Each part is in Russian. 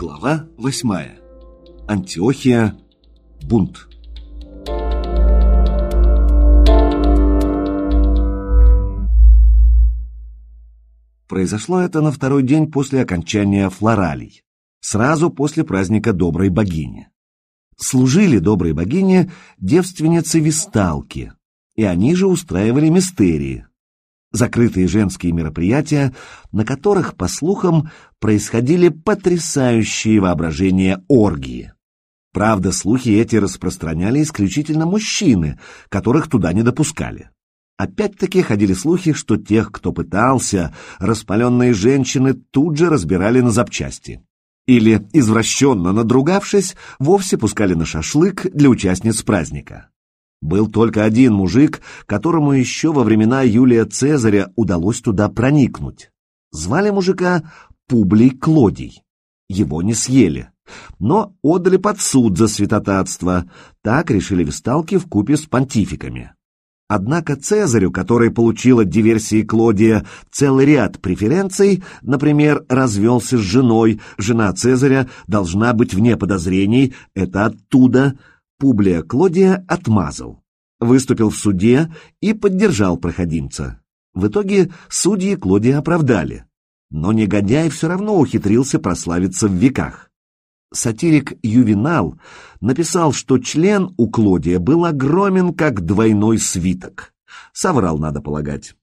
Глава восьмая. Антиохия. Бунт. Произошло это на второй день после окончания флоралей, сразу после праздника Доброй Богини. Служили Доброй Богине девственницы-висталки, и они же устраивали мистерии, закрытые женские мероприятия, на которых, по слухам, происходили потрясающие воображения оргии. Правда, слухи эти распространяли исключительно мужчины, которых туда не допускали. Опять-таки ходили слухи, что тех, кто пытался, распаленные женщины тут же разбирали на запчасти. Или, извращенно надругавшись, вовсе пускали на шашлык для участниц праздника. Был только один мужик, которому еще во времена Юлия Цезаря удалось туда проникнуть. Звали мужика Публий Клодий. Его не съели, но отдали под суд за святотатство. Так решили весталки в купе с понтификами. Однако Цезарю, который получил от диверсии Клодия целый ряд преференций, например, развелся с женой, жена Цезаря должна быть вне подозрений, это оттуда – Публия Клодия отмазал, выступил в суде и поддержал проходимца. В итоге судьи Клодия оправдали, но негодяй все равно ухитрился прославиться в веках. Сатирик Ювенал написал, что член у Клодия был огромен, как двойной свиток. Соврал, надо полагать.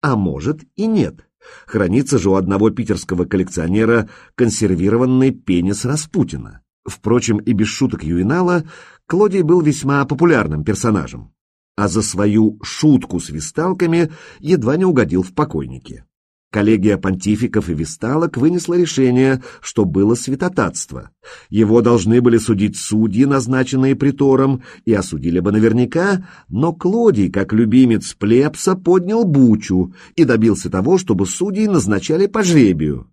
А может и нет. Хранится же у одного питерского коллекционера консервированный пенис Распутина. Впрочем, и без шуток Юинала, Клодий был весьма популярным персонажем, а за свою шутку с висталками едва не угодил в покойники. Коллегия понтификов и висталок вынесла решение, что было святотатство. Его должны были судить судьи, назначенные притором, и осудили бы наверняка, но Клодий, как любимец плебса, поднял бучу и добился того, чтобы судьи назначали по жребию.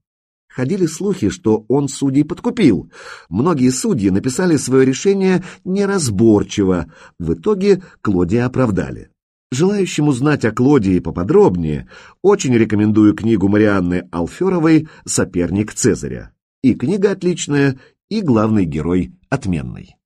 Ходили слухи, что он судей подкупил. Многие судьи написали свое решение неразборчиво. В итоге Клодия оправдали. Желающим узнать о Клодии поподробнее, очень рекомендую книгу Марианны Алферовой «Соперник Цезаря». И книга отличная, и главный герой отменный.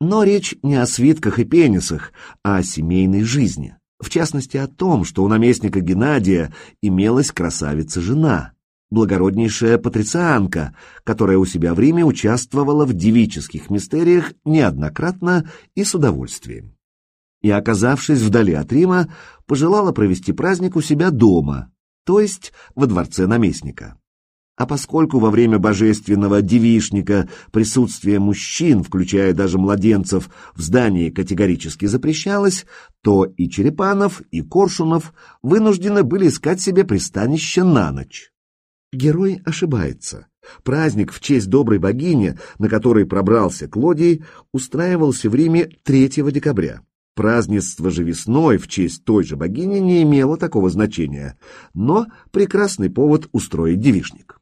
Но речь не о свитках и пенисах, а о семейной жизни. В частности, о том, что у наместника Геннадия имелась красавица-жена благороднейшая патрицианка, которая у себя в Риме участвовала в девических мистериях неоднократно и с удовольствием. И, оказавшись вдали от Рима, пожелала провести праздник у себя дома, то есть во дворце наместника. А поскольку во время божественного девишника присутствие мужчин, включая даже младенцев, в здании категорически запрещалось, то и Черепанов, и Коршунов вынуждены были искать себе пристанище на ночь. Герой ошибается. Праздник в честь доброй богини, на который пробрался Клодий, устраивался в Риме 3 декабря. Празднество же весной в честь той же богини не имело такого значения, но прекрасный повод устроить девишник.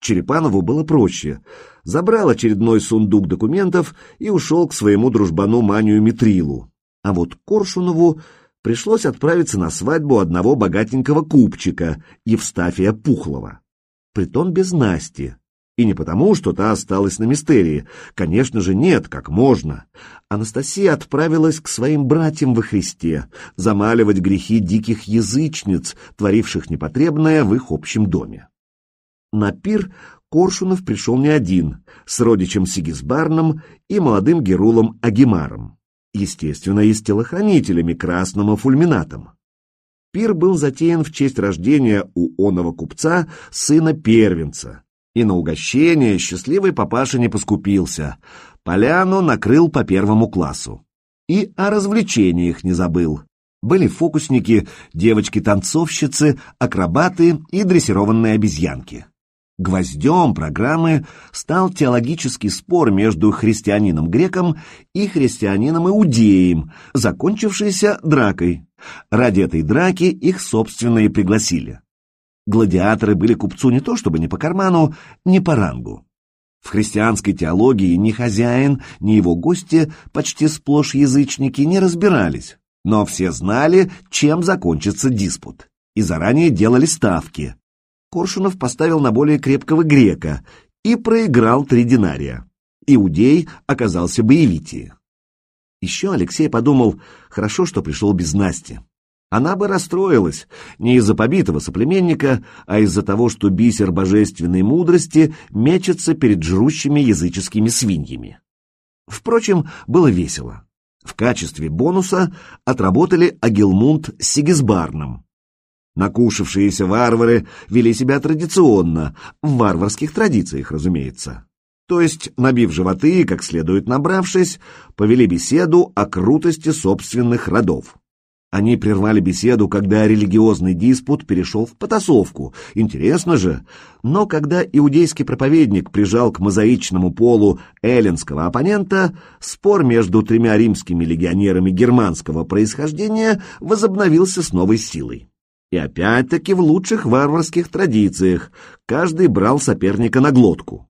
Черепанову было проще. Забрал очередной сундук документов и ушел к своему дружбану Манию Митрилу. А вот Коршунову пришлось отправиться на свадьбу одного богатенького купчика, Евстафия Пухлова притом без Насти. И не потому, что та осталась на мистерии. Конечно же, нет, как можно. Анастасия отправилась к своим братьям во Христе, замаливать грехи диких язычниц, творивших непотребное в их общем доме. На пир Коршунов пришел не один, с родичем Сигизбарном и молодым герулом Агимаром. Естественно, и с телохранителями Красным Фульминатом. Пир был затеян в честь рождения у оного купца сына первенца. И на угощение счастливый папаша не поскупился. Поляну накрыл по первому классу. И о развлечениях не забыл. Были фокусники, девочки-танцовщицы, акробаты и дрессированные обезьянки. Гвоздем программы стал теологический спор между христианином-греком и христианином-иудеем, закончившийся дракой. Ради этой драки их, собственно, и пригласили. Гладиаторы были купцу не то чтобы не по карману, не по рангу. В христианской теологии ни хозяин, ни его гости, почти сплошь язычники, не разбирались, но все знали, чем закончится диспут, и заранее делали ставки. Коршунов поставил на более крепкого грека и проиграл три динария. Иудей оказался боевитее. Еще Алексей подумал, хорошо, что пришел без Насти. Она бы расстроилась не из-за побитого соплеменника, а из-за того, что бисер божественной мудрости мечется перед жрущими языческими свиньями. Впрочем, было весело. В качестве бонуса отработали Агилмунд с Сигизбарном. Накушавшиеся варвары вели себя традиционно, в варварских традициях, разумеется. То есть, набив животы и как следует набравшись, повели беседу о крутости собственных родов. Они прервали беседу, когда религиозный диспут перешел в потасовку. Интересно же. Но когда иудейский проповедник прижал к мозаичному полу эллинского оппонента, спор между тремя римскими легионерами германского происхождения возобновился с новой силой. И опять-таки в лучших варварских традициях каждый брал соперника на глотку.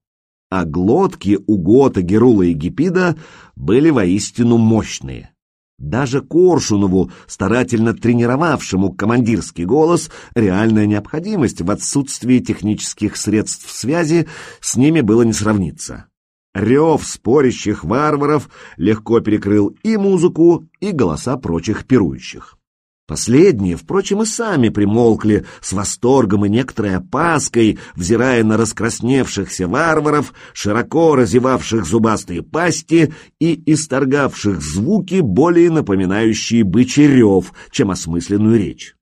А глотки у Гота, Герула и Гипида были воистину мощные. Даже Коршунову, старательно тренировавшему командирский голос, реальная необходимость в отсутствии технических средств связи с ними было не сравниться. Рев спорящих варваров легко перекрыл и музыку, и голоса прочих пирующих. Последние, впрочем, и сами примолкли с восторгом и некоторой опаской, взирая на раскрасневшихся варваров, широко разевавших зубастые пасти и исторгавших звуки, более напоминающие бычий рев, чем осмысленную речь.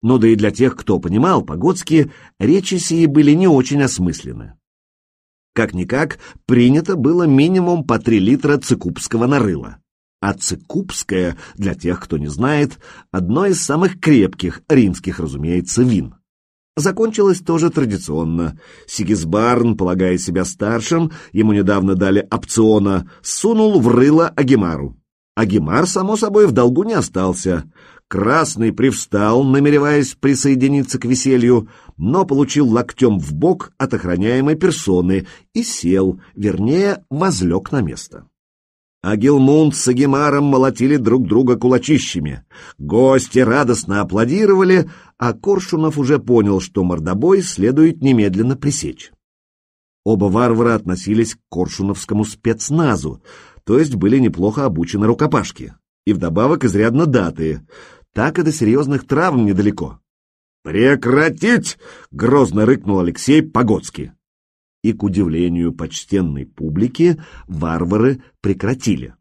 Но да и для тех, кто понимал по-готски, речи сии были не очень осмысленны. Как-никак, принято было минимум по три литра цикубского нарыла а цикубское, для тех, кто не знает, одно из самых крепких, римских, разумеется, вин. Закончилось тоже традиционно. Сигизбарн, полагая себя старшим, ему недавно дали опциона, сунул в рыло Агимару. Агимар, само собой, в долгу не остался. Красный привстал, намереваясь присоединиться к веселью, но получил локтем в бок от охраняемой персоны и сел, вернее, возлег на место. Агилмунд с Агимаром молотили друг друга кулачищами. Гости радостно аплодировали, а Коршунов уже понял, что мордобой следует немедленно пресечь. Оба варвара относились к коршуновскому спецназу, то есть были неплохо обучены рукопашке, и вдобавок изрядно датые, так и до серьезных травм недалеко. «Прекратить!» — грозно рыкнул Алексей Погодский и, к удивлению почтенной публики, варвары прекратили.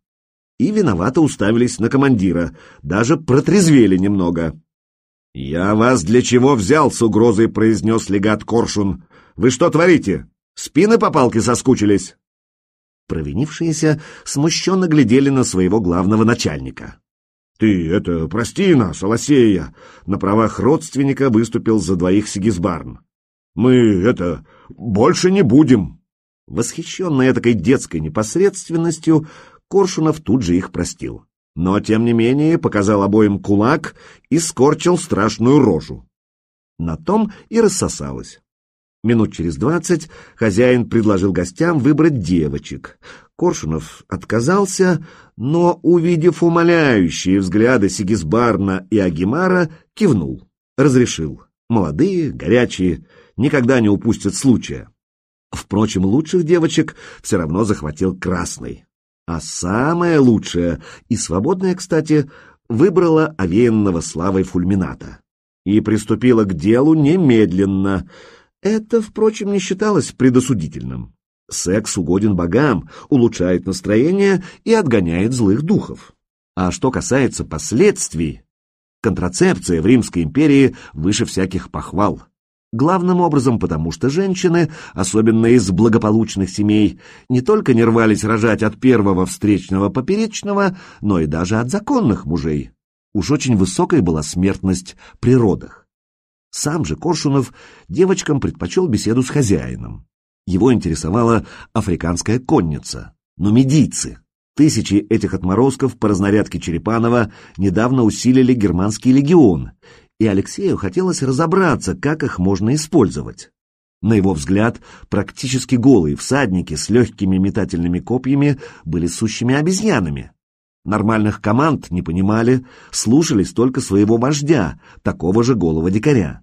И виновато уставились на командира, даже протрезвели немного. «Я вас для чего взял?» — с угрозой произнес легат Коршун. «Вы что творите? Спины по палке соскучились?» Провинившиеся смущенно глядели на своего главного начальника. «Ты это, прости нас, Алосея!» На правах родственника выступил за двоих Сигизбарн. «Мы это, больше не будем!» Восхищенный этакой детской непосредственностью, Коршунов тут же их простил. Но, тем не менее, показал обоим кулак и скорчил страшную рожу. На том и рассосалось. Минут через двадцать хозяин предложил гостям выбрать девочек. Коршунов отказался, но, увидев умоляющие взгляды Сигизбарна и Агимара, кивнул, разрешил. Молодые, горячие, никогда не упустят случая. Впрочем, лучших девочек все равно захватил красный. А самое лучшее, и свободное, кстати, выбрала овеянного славой фульмината. И приступила к делу немедленно. Это, впрочем, не считалось предосудительным. Секс угоден богам, улучшает настроение и отгоняет злых духов. А что касается последствий, контрацепция в Римской империи выше всяких похвал. Главным образом потому, что женщины, особенно из благополучных семей, не только не рвались рожать от первого встречного поперечного, но и даже от законных мужей. Уж очень высокой была смертность при родах. Сам же Коршунов девочкам предпочел беседу с хозяином. Его интересовала африканская конница, нумидийцы. Тысячи этих отморозков по разнарядке Черепанова недавно усилили германский легион, и Алексею хотелось разобраться, как их можно использовать. На его взгляд, практически голые всадники с легкими метательными копьями были сущими обезьянами. Нормальных команд не понимали, слушались только своего вождя, такого же голого дикаря.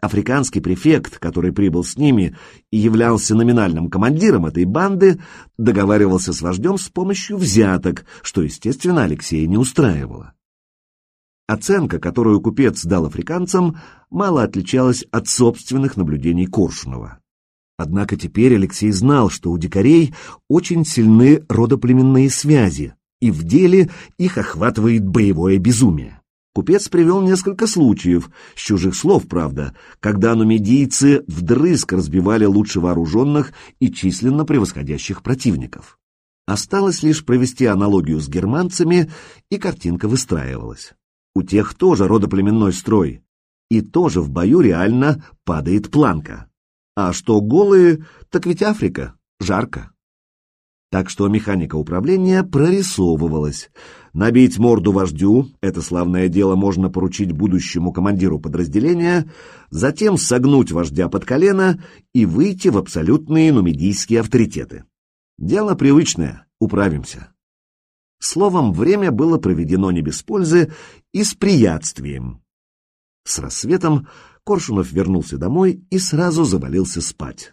Африканский префект, который прибыл с ними и являлся номинальным командиром этой банды, договаривался с вождем с помощью взяток, что, естественно, Алексея не устраивало. Оценка, которую купец дал африканцам, мало отличалась от собственных наблюдений Коршунова. Однако теперь Алексей знал, что у дикарей очень сильны родоплеменные связи, и в деле их охватывает боевое безумие. Купец привел несколько случаев, с чужих слов, правда, когда нумидийцы вдрызг разбивали лучше вооруженных и численно превосходящих противников. Осталось лишь провести аналогию с германцами, и картинка выстраивалась. У тех тоже родоплеменной строй, и тоже в бою реально падает планка. А что голые, так ведь Африка, жарко. Так что механика управления прорисовывалась. Набить морду вождю — это славное дело можно поручить будущему командиру подразделения, затем согнуть вождя под колено и выйти в абсолютные нумидийские авторитеты. Дело привычное, управимся. Словом, время было проведено не без пользы и с приятствием. С рассветом Коршунов вернулся домой и сразу завалился спать.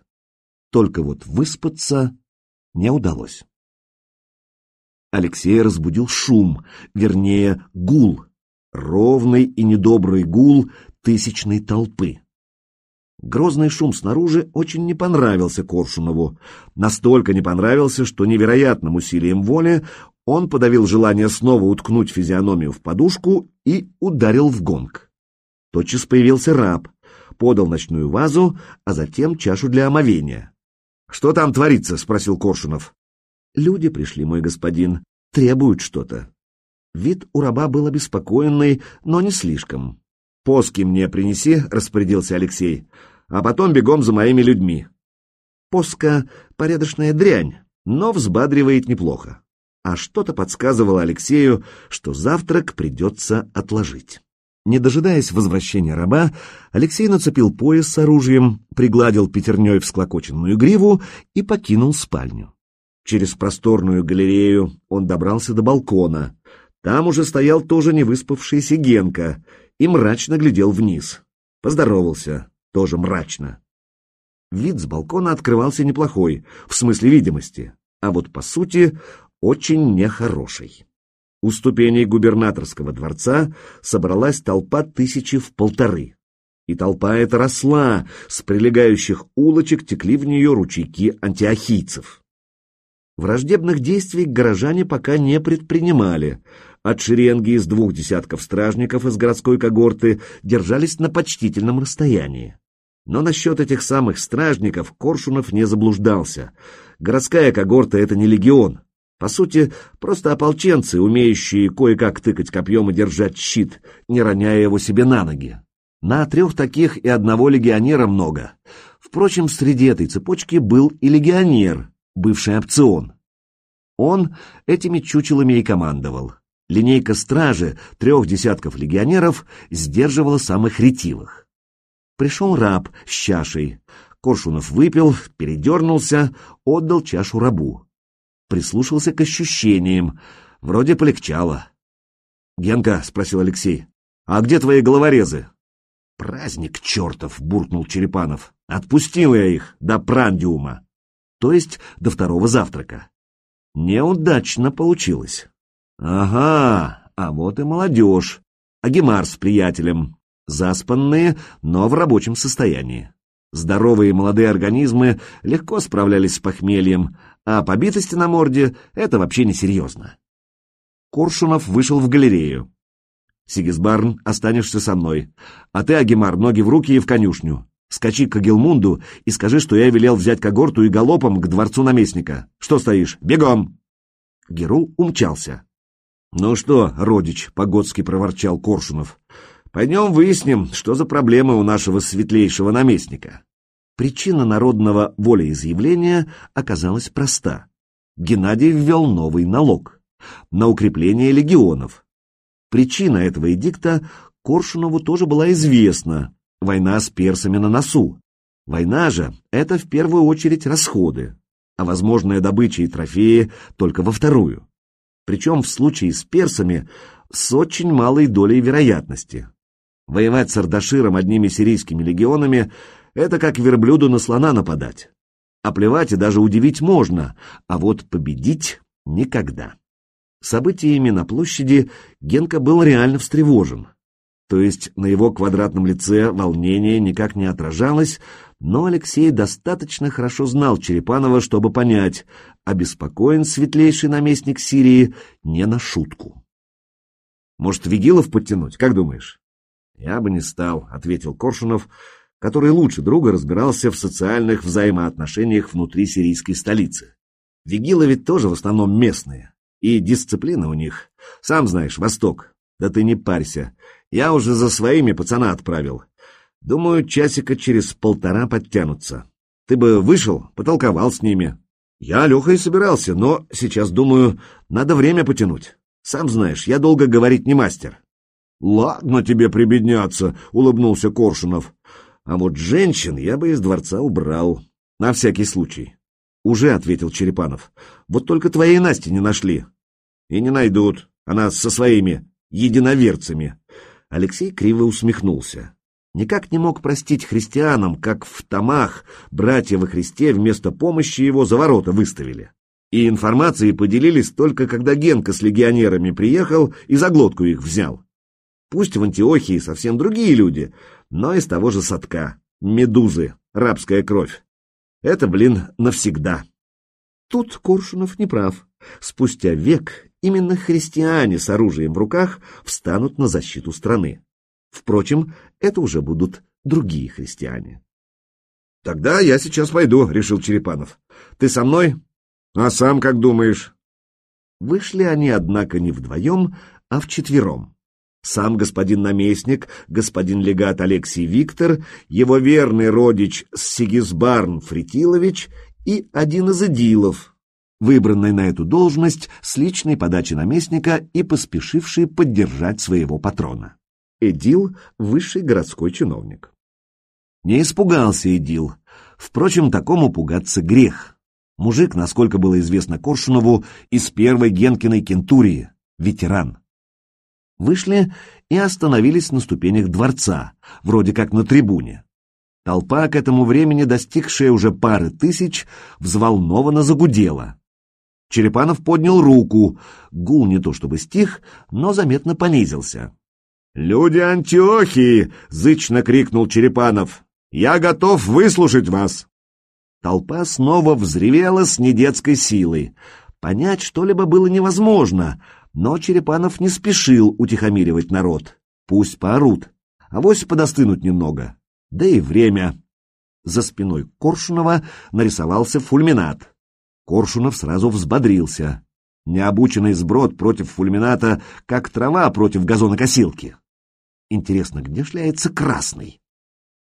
Только вот выспаться не удалось. Алексея разбудил шум, вернее, гул, ровный и недобрый гул тысячной толпы. Грозный шум снаружи очень не понравился Коршунову, настолько не понравился, что невероятным усилием воли он подавил желание снова уткнуть физиономию в подушку и ударил в гонг. Тотчас появился раб, подал ночную вазу, а затем чашу для омовения. «Что там творится?» — спросил Коршунов. «Люди пришли, мой господин, требуют что-то». Вид у раба был обеспокоенный, но не слишком. «Поски мне принеси», — распорядился Алексей, — «а потом бегом за моими людьми». Поска — порядочная дрянь, но взбадривает неплохо. А что-то подсказывало Алексею, что завтрак придется отложить. Не дожидаясь возвращения раба, Алексей нацепил пояс с оружием, пригладил пятерней всклокоченную гриву и покинул спальню. Через просторную галерею он добрался до балкона. Там уже стоял тоже невыспавшийся Генка и мрачно глядел вниз. Поздоровался, тоже мрачно. Вид с балкона открывался неплохой, в смысле видимости, а вот по сути очень нехороший. У ступеней губернаторского дворца собралась толпа тысячи в полторы. И толпа эта росла, с прилегающих улочек текли в нее ручейки антиохийцев. Враждебных действий горожане пока не предпринимали. От шеренги из двух десятков стражников из городской когорты держались на почтительном расстоянии. Но насчет этих самых стражников Коршунов не заблуждался. Городская когорта — это не легион, по сути, просто ополченцы, умеющие кое-как тыкать копьем и держать щит, не роняя его себе на ноги. На трех таких и одного легионера много. Впрочем, среди этой цепочки был и легионер, бывший опцион. Он этими чучелами и командовал. Линейка стражи трех десятков легионеров сдерживала самых ретивых. Пришел раб с чашей. Коршунов выпил, передернулся, отдал чашу рабу прислушался к ощущениям. Вроде полегчало. «Генка», — спросил Алексей, — «а где твои головорезы?» «Праздник чертов!» — буркнул Черепанов. «Отпустил я их до прандиума, то есть до второго завтрака. Неудачно получилось». «Ага, а вот и молодежь. Агимар с приятелем. Заспанные, но в рабочем состоянии. Здоровые молодые организмы легко справлялись с похмельем, а побитости на морде — это вообще несерьезно. Коршунов вышел в галерею. «Сигизбарн, останешься со мной. А ты, Агимар, ноги в руки и в конюшню. Скачи к Агилмунду и скажи, что я велел взять когорту и галопом к дворцу наместника. Что стоишь? Бегом!» Герул умчался. «Ну что, родич», — погодски проворчал Коршунов, — «пойдем выясним, что за проблемы у нашего светлейшего наместника». Причина народного волеизъявления оказалась проста. Геннадий ввел новый налог на укрепление легионов. Причина этого эдикта Коршунову тоже была известна. Война с персами на носу. Война же — это в первую очередь расходы, а возможная добыча и трофеи только во вторую. Причем в случае с персами с очень малой долей вероятности. Воевать с Ардаширом одними сирийскими легионами — это как верблюду на слона нападать. Оплевать и даже удивить можно, а вот победить — никогда. Событиями на площади Генка был реально встревожен. То есть на его квадратном лице волнение никак не отражалось, но Алексей достаточно хорошо знал Черепанова, чтобы понять, обеспокоен светлейший наместник Сирии не на шутку. «Может, Вигилов подтянуть, как думаешь?» «Я бы не стал», — ответил Коршунов, который лучше друга разбирался в социальных взаимоотношениях внутри сирийской столицы. Вигилы ведь тоже в основном местные, и дисциплина у них. Сам знаешь, Восток. Да ты не парься, я уже за своими пацана отправил. Думаю, часика через полтора подтянутся. Ты бы вышел, потолковал с ними. Я, Леха, и собирался, но сейчас, думаю, надо время потянуть. Сам знаешь, я долго говорить не мастер. Ладно тебе прибедняться, улыбнулся Коршунов. А вот женщин я бы из дворца убрал. На всякий случай. Уже ответил Черепанов. Вот только твоей Насти не нашли. И не найдут. Она со своими единоверцами. Алексей криво усмехнулся. Никак не мог простить христианам, как в томах братья во Христе вместо помощи его за ворота выставили. И информацией поделились только когда Генка с легионерами приехал и за глотку их взял. Пусть в Антиохии совсем другие люди, но из того же садка. Медузы, рабская кровь. Это, блин, навсегда. Тут Коршунов не прав. Спустя век именно христиане с оружием в руках встанут на защиту страны. Впрочем, это уже будут другие христиане. «Тогда я сейчас пойду», — решил Черепанов. «Ты со мной? А сам как думаешь?» Вышли они, однако, не вдвоем, а вчетвером. Сам господин наместник, господин легат Алексей Виктор, его верный родич Сигизбарн Фритилович и один из идилов, выбранный на эту должность с личной подачи наместника и поспешивший поддержать своего патрона. Эдил — высший городской чиновник. Не испугался Эдил. Впрочем, такому пугаться грех. Мужик, насколько было известно Коршунову, из первой Генкиной кентурии, ветеран. Вышли и остановились на ступенях дворца, вроде как на трибуне. Толпа, к этому времени достигшая уже пары тысяч, взволнованно загудела. Черепанов поднял руку. Гул не то чтобы стих, но заметно понизился. «Люди Антиохии!» — зычно крикнул Черепанов. «Я готов выслушать вас!» Толпа снова взревела с недетской силой. Понять что-либо было невозможно, но Черепанов не спешил утихомиривать народ. Пусть поорут, авось подостынут немного. Да и время. За спиной Коршунова нарисовался фульминат. Коршунов сразу взбодрился. Необученный сброд против фульмината, как трава против газонокосилки. Интересно, где шляется красный?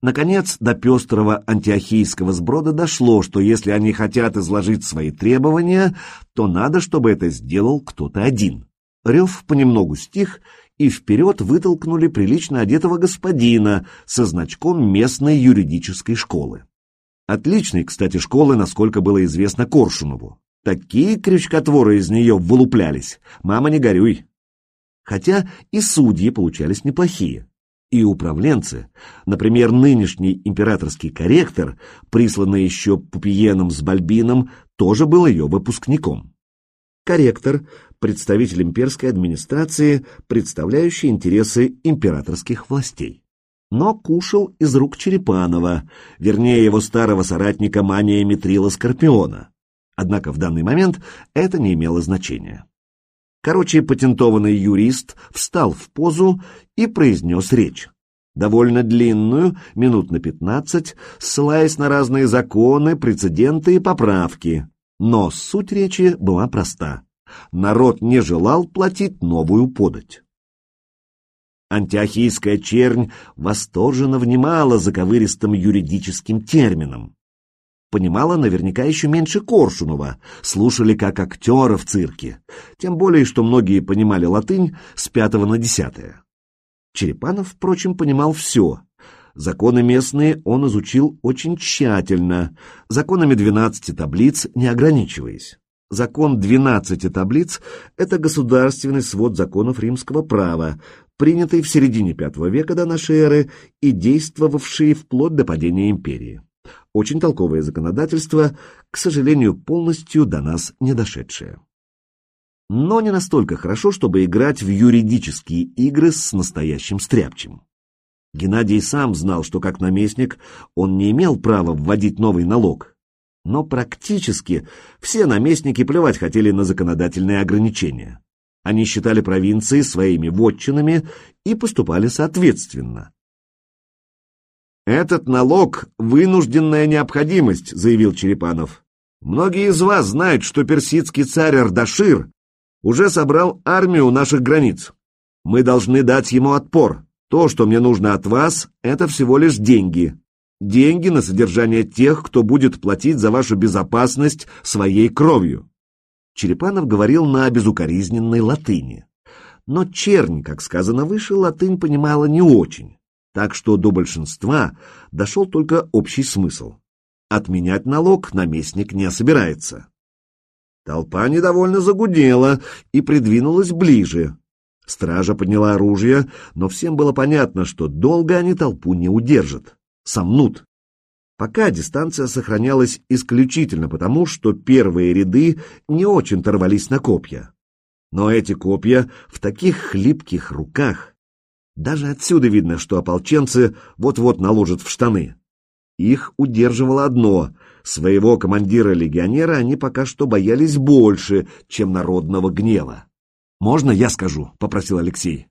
Наконец, до пестрого антиохийского сброда дошло, что если они хотят изложить свои требования, то надо, чтобы это сделал кто-то один. Рев понемногу стих, и вперед вытолкнули прилично одетого господина со значком местной юридической школы. Отличной, кстати, школы, насколько было известно Коршунову. Такие крючкотворы из нее вылуплялись. Мама, не горюй. Хотя и судьи получались неплохие. И управленцы, например, нынешний императорский корректор, присланный еще Пупиеном с Бальбином, тоже был ее выпускником. Корректор – представитель имперской администрации, представляющий интересы императорских властей но кушал из рук Черепанова, вернее его старого соратника Мания Митрила Скорпиона. Однако в данный момент это не имело значения. Короче, патентованный юрист встал в позу и произнес речь. Довольно длинную, минут на пятнадцать, ссылаясь на разные законы, прецеденты и поправки. Но суть речи была проста. Народ не желал платить новую подать. Антиохийская чернь восторженно внимала заковыристым юридическим терминам. Понимала наверняка еще меньше Коршунова, слушали как актера в цирке, тем более, что многие понимали латынь с пятого на десятое. Черепанов, впрочем, понимал все. Законы местные он изучил очень тщательно, законами двенадцати таблиц не ограничиваясь. Закон 12 таблиц – это государственный свод законов римского права, принятый в середине V века до нашей эры и действовавший вплоть до падения империи. Очень толковое законодательство, к сожалению, полностью до нас не дошедшее. Но не настолько хорошо, чтобы играть в юридические игры с настоящим стряпчем. Геннадий сам знал, что как наместник он не имел права вводить новый налог, но практически все наместники плевать хотели на законодательные ограничения. Они считали провинции своими вотчинами и поступали соответственно. «Этот налог — вынужденная необходимость», — заявил Черепанов. «Многие из вас знают, что персидский царь Ардашир уже собрал армию наших границ. Мы должны дать ему отпор. То, что мне нужно от вас, это всего лишь деньги деньги на содержание тех, кто будет платить за вашу безопасность своей кровью. Черепанов говорил на безукоризненной латыни. Но чернь, как сказано выше, латынь понимала не очень, так что до большинства дошел только общий смысл. Отменять налог наместник не собирается. Толпа недовольно загудела и придвинулась ближе. Стража подняла оружие, но всем было понятно, что долго они толпу не удержат сомнут. Пока дистанция сохранялась исключительно потому, что первые ряды не очень торвались на копья. Но эти копья в таких хлипких руках. Даже отсюда видно, что ополченцы вот-вот наложат в штаны. Их удерживало одно — своего командира-легионера они пока что боялись больше, чем народного гнева. «Можно я скажу?» — попросил Алексей.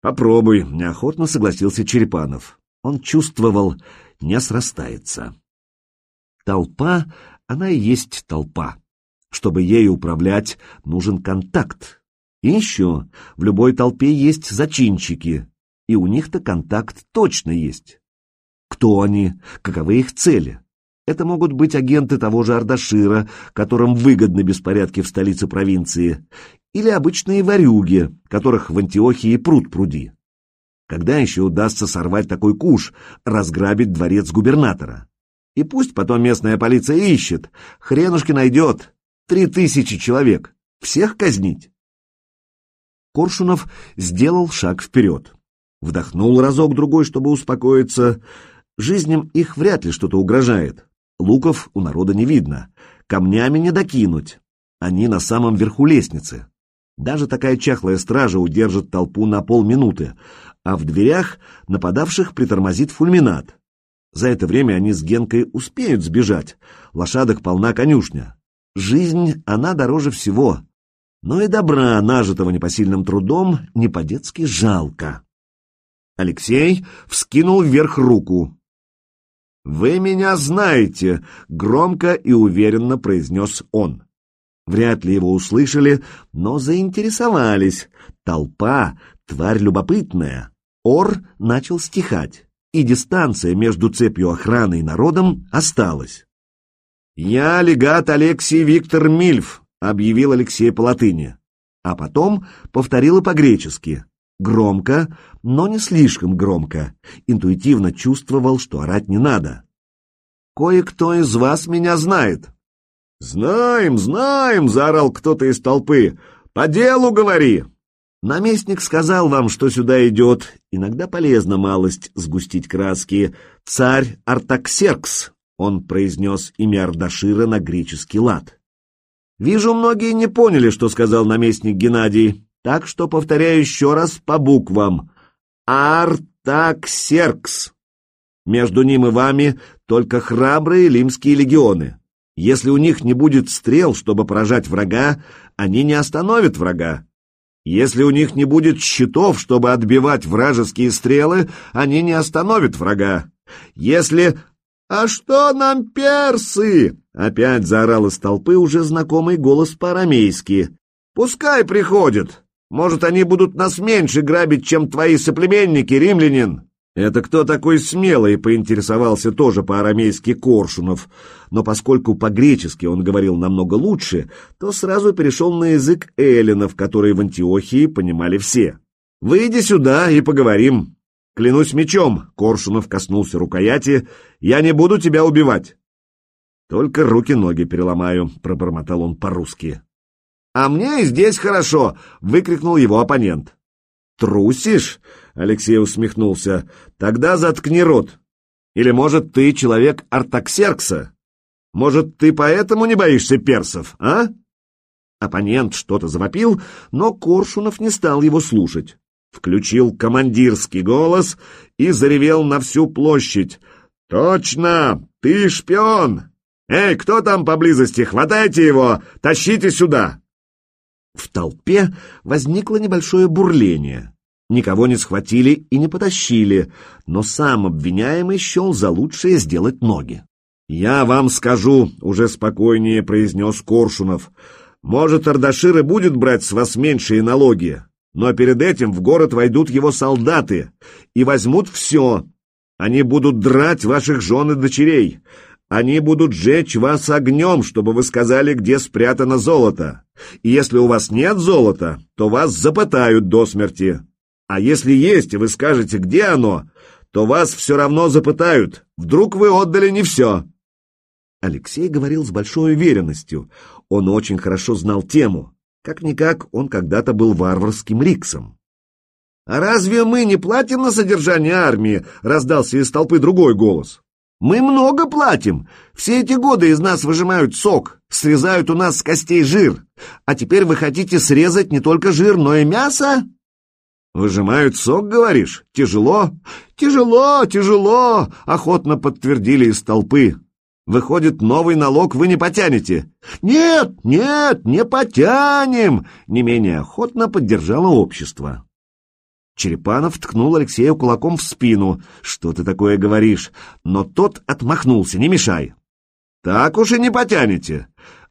«Попробуй», — неохотно согласился Черепанов он чувствовал, не срастается. Толпа, она и есть толпа. Чтобы ею управлять, нужен контакт. И еще, в любой толпе есть зачинщики, и у них-то контакт точно есть. Кто они, каковы их цели? Это могут быть агенты того же Ардашира, которым выгодны беспорядки в столице провинции, или обычные ворюги, которых в Антиохии пруд пруди. Когда еще удастся сорвать такой куш, разграбить дворец губернатора? И пусть потом местная полиция ищет, хренушки найдет. Три тысячи человек. Всех казнить? Коршунов сделал шаг вперед. Вдохнул разок-другой, чтобы успокоиться. Жизням их вряд ли что-то угрожает. Луков у народа не видно. Камнями не докинуть. Они на самом верху лестницы. Даже такая чахлая стража удержит толпу на полминуты, а в дверях нападавших притормозит фульминат. За это время они с Генкой успеют сбежать, лошадок полна конюшня. Жизнь, она дороже всего, но и добра, нажитого непосильным трудом, не по-детски жалко. Алексей вскинул вверх руку. «Вы меня знаете!» — громко и уверенно произнес он. Вряд ли его услышали, но заинтересовались. Толпа Тварь любопытная. Ор начал стихать, и дистанция между цепью охраны и народом осталась. «Я легат Алексей Виктор Мильф», — объявил Алексей по латыни, а потом повторил и по-гречески. Громко, но не слишком громко. Интуитивно чувствовал, что орать не надо. «Кое-кто из вас меня знает». «Знаем, знаем!» — заорал кто-то из толпы. «По делу говори!» Наместник сказал вам, что сюда идет. Иногда полезно малость сгустить краски. Царь Артаксеркс, он произнес имя Ардашира на греческий лад. Вижу, многие не поняли, что сказал наместник Геннадий, так что повторяю еще раз по буквам. Артаксеркс. Между ним и вами только храбрые лимские легионы. Если у них не будет стрел, чтобы поражать врага, они не остановят врага. Если у них не будет щитов, чтобы отбивать вражеские стрелы, они не остановят врага. Если... «А что нам персы?» — опять заорал из толпы уже знакомый голос по-арамейски. «Пускай приходят. Может, они будут нас меньше грабить, чем твои соплеменники, римлянин?» «Это кто такой смелый?» — поинтересовался тоже по-арамейски Коршунов. Но поскольку по-гречески он говорил намного лучше, то сразу перешел на язык эллинов, который в Антиохии понимали все. «Выйди сюда и поговорим. Клянусь мечом!» — Коршунов коснулся рукояти. «Я не буду тебя убивать!» Только руки-ноги переломаю, пробормотал он по-русски. А мне и здесь хорошо, выкрикнул его оппонент. Трусишь? Алексей усмехнулся. Тогда заткни рот. Или, может, ты человек Артаксеркса? Может, ты поэтому не боишься персов, а? Оппонент что-то завопил, но Коршунов не стал его слушать. Включил командирский голос и заревел на всю площадь. «Точно! Ты шпион! Эй, кто там поблизости? Хватайте его! Тащите сюда!» В толпе возникло небольшое бурление. Никого не схватили и не потащили, но сам обвиняемый счел за лучшее сделать ноги. «Я вам скажу», — уже спокойнее произнес Коршунов, «может, Ардашир и будет брать с вас меньшие налоги, но перед этим в город войдут его солдаты и возьмут все. Они будут драть ваших жен и дочерей. Они будут жечь вас огнем, чтобы вы сказали, где спрятано золото. И если у вас нет золота, то вас запытают до смерти. А если есть, и вы скажете, где оно, то вас все равно запытают. Вдруг вы отдали не все. Алексей говорил с большой уверенностью. Он очень хорошо знал тему. Как-никак он когда-то был варварским риксом. «А разве мы не платим на содержание армии?» — раздался из толпы другой голос. «Мы много платим. Все эти годы из нас выжимают сок, срезают у нас с костей жир. А теперь вы хотите срезать не только жир, но и мясо?» «Выжимают сок, говоришь? Тяжело?» «Тяжело, тяжело!» — охотно подтвердили из толпы. «Выходит, новый налог вы не потянете?» «Нет, нет, не потянем!» — не менее охотно поддержало общество. Черепанов ткнул Алексею кулаком в спину. «Что ты такое говоришь?» Но тот отмахнулся. «Не мешай!» «Так уж и не потянете.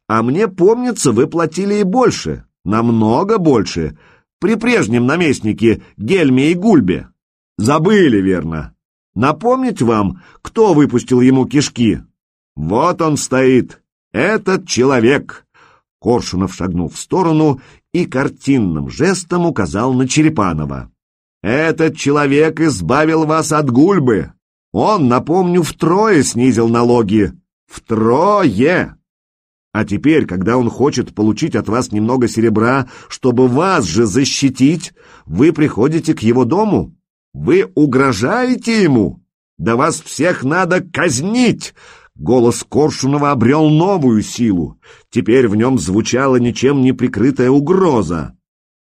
А мне, помнится, вы платили и больше. Намного больше при прежнем наместнике Гельме и Гульбе. Забыли, верно. Напомнить вам, кто выпустил ему кишки? Вот он стоит, этот человек. Коршунов шагнул в сторону и картинным жестом указал на Черепанова. Этот человек избавил вас от Гульбы. Он, напомню, втрое снизил налоги. Втрое! А теперь, когда он хочет получить от вас немного серебра, чтобы вас же защитить, вы приходите к его дому? Вы угрожаете ему? Да вас всех надо казнить!» Голос Коршунова обрел новую силу. Теперь в нем звучала ничем не прикрытая угроза.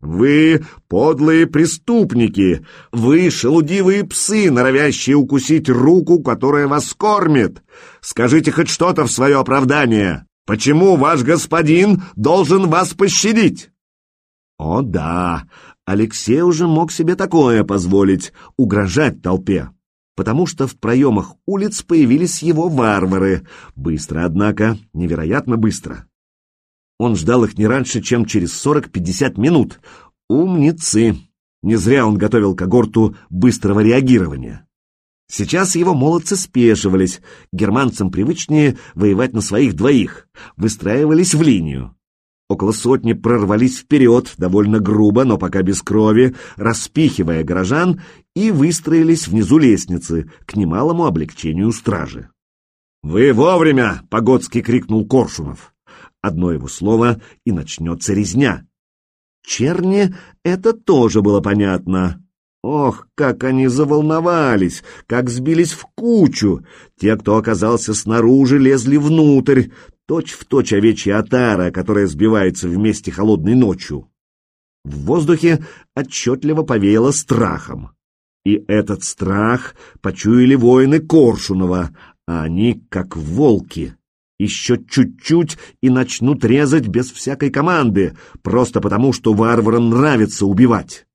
«Вы подлые преступники! Вы шелудивые псы, норовящие укусить руку, которая вас кормит! Скажите хоть что-то в свое оправдание!» Почему ваш господин должен вас пощадить?» О да, Алексей уже мог себе такое позволить, угрожать толпе, потому что в проемах улиц появились его варвары, быстро, однако, невероятно быстро. Он ждал их не раньше, чем через сорок-пятьдесят минут. Умницы! Не зря он готовил когорту быстрого реагирования. Сейчас его молодцы спешивались, германцам привычнее воевать на своих двоих, выстраивались в линию. Около сотни прорвались вперед, довольно грубо, но пока без крови, распихивая горожан, и выстроились внизу лестницы, к немалому облегчению стражи. «Вы вовремя!» — Погодский крикнул Коршунов. Одно его слово, и начнется резня. Черни это тоже было понятно. Ох, как они заволновались, как сбились в кучу. Те, кто оказался снаружи, лезли внутрь, точь-в-точь точь овечья отара, которая сбивается вместе холодной ночью. В воздухе отчетливо повеяло страхом. И этот страх почуяли воины Коршунова, а они как волки. Еще чуть-чуть и начнут резать без всякой команды, просто потому, что варварам нравится убивать.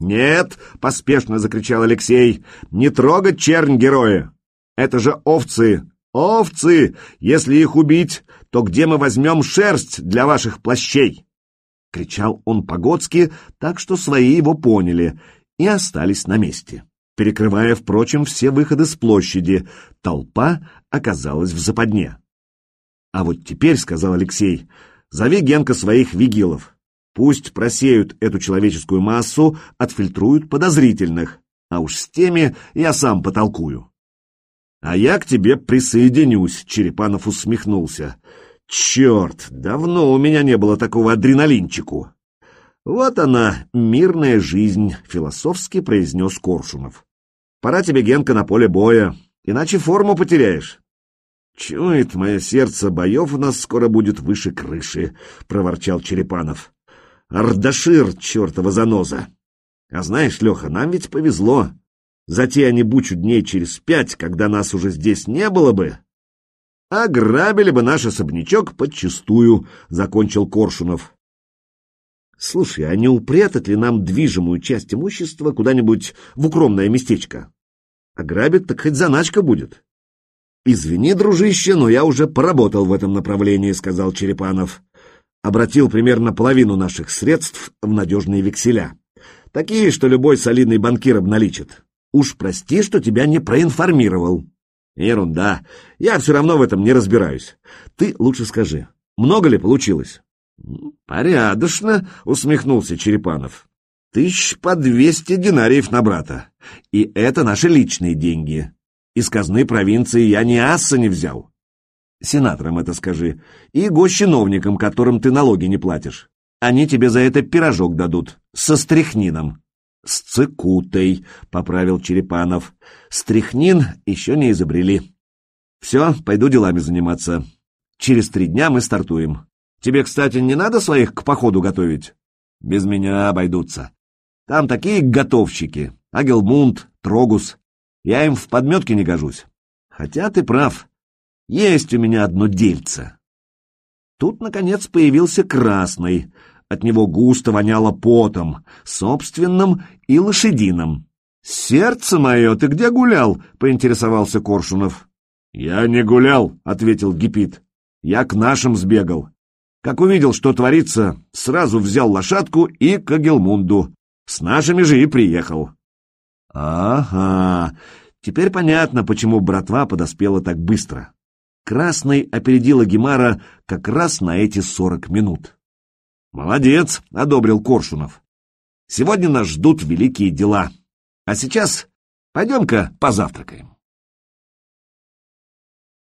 «Нет!» — поспешно закричал Алексей. «Не трогать чернь героя! Это же овцы! Овцы! Если их убить, то где мы возьмем шерсть для ваших плащей?» Кричал он по-готски, так что свои его поняли и остались на месте, перекрывая, впрочем, все выходы с площади. Толпа оказалась в западне. «А вот теперь, — сказал Алексей, — зови Генка своих вигилов. Пусть просеют эту человеческую массу, отфильтруют подозрительных, а уж с теми я сам потолкую. А я к тебе присоединюсь, Черепанов усмехнулся. Черт, давно у меня не было такого адреналинчику. Вот она, мирная жизнь, философски произнес Коршунов. Пора тебе, Генка, на поле боя, иначе форму потеряешь. Чует мое сердце, боев у нас скоро будет выше крыши, проворчал Черепанов. Ардашир, чертова заноза! А знаешь, Леха, нам ведь повезло. Затея не бучу дней через пять, когда нас уже здесь не было бы. Ограбили бы наш особнячок подчистую, — закончил Коршунов. Слушай, а не упрятать ли нам движимую часть имущества куда-нибудь в укромное местечко? Ограбят, так хоть заначка будет. Извини, дружище, но я уже поработал в этом направлении, — сказал Черепанов обратил примерно половину наших средств в надежные векселя. Такие, что любой солидный банкир обналичит. Уж прости, что тебя не проинформировал. Ерунда. Я все равно в этом не разбираюсь. Ты лучше скажи, много ли получилось? Порядочно, усмехнулся Черепанов. Тысяч по двести динариев на брата. И это наши личные деньги. Из казны провинции я ни асса не взял. Сенаторам это скажи. И госчиновникам, которым ты налоги не платишь. Они тебе за это пирожок дадут. Со стряхнином. С цикутой, поправил Черепанов. Стряхнин еще не изобрели. Все, пойду делами заниматься. Через три дня мы стартуем. Тебе, кстати, не надо своих к походу готовить? Без меня обойдутся. Там такие готовщики. Агелмунд, Трогус. Я им в подметке не гожусь. Хотя ты прав. Есть у меня одно дельце. Тут, наконец, появился красный. От него густо воняло потом, собственным и лошадиным. «Сердце мое, ты где гулял?» — поинтересовался Коршунов. «Я не гулял», — ответил Гипит. «Я к нашим сбегал. Как увидел, что творится, сразу взял лошадку и к Агелмунду. С нашими же и приехал». «Ага, теперь понятно, почему братва подоспела так быстро». Красный опередила Гемара как раз на эти сорок минут. «Молодец!» — одобрил Коршунов. «Сегодня нас ждут великие дела. А сейчас пойдем-ка позавтракаем».